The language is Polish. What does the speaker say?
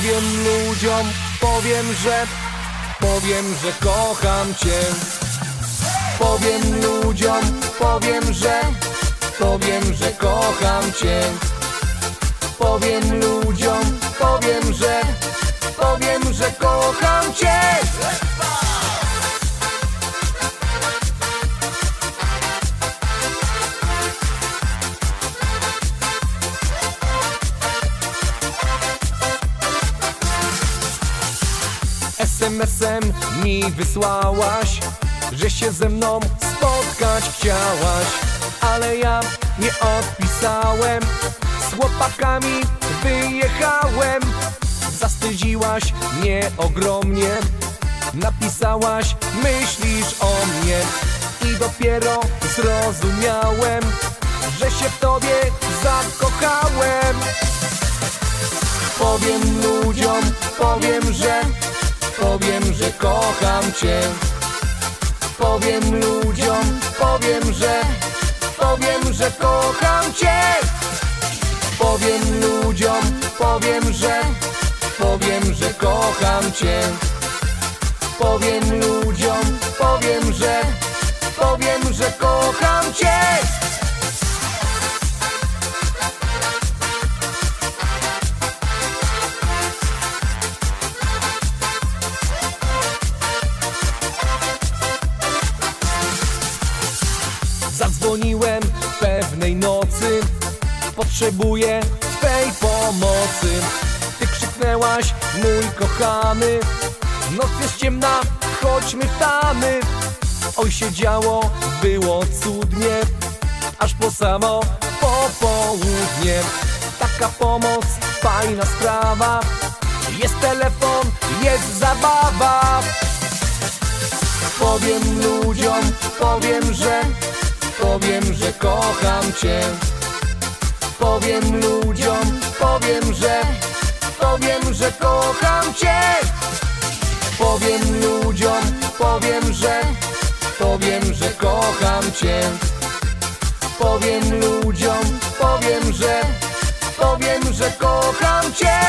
Powiem ludziom, powiem, że Powiem, że kocham cię. Powiem ludziom, powiem, że Powiem, że kocham cię. Powiem ludziom, powiem, że Powiem, że kocham cię SMS-em mi wysłałaś, że się ze mną spotkać chciałaś, ale ja nie odpisałem. Z chłopakami wyjechałem, zastydziłaś mnie ogromnie. Napisałaś, myślisz o mnie i dopiero zrozumiałem, że się w tobie zakochałem. Powiem ludziom, powiem, Powiem, że kocham cię. Powiem ludziom, powiem, że Powiem, że kocham cię. Powiem ludziom, powiem, że Powiem, że kocham cię. Powiem ludziom, powiem, że Zadzwoniłem pewnej nocy. Potrzebuję Twej pomocy. Ty krzyknęłaś, mój kochany. Noc jest ciemna, chodźmy tamy. Oj się działo, było cudnie. Aż po samo popołudnie Taka pomoc, fajna sprawa. Jest telefon, jest zabawa. Powiem ludziom, powiem, że Powiem, że kocham cię. Powiem ludziom, powiem, że Powiem, że kocham cię. Powiem ludziom, powiem, że Powiem, że kocham cię. Powiem ludziom, powiem, że Powiem, że kocham cię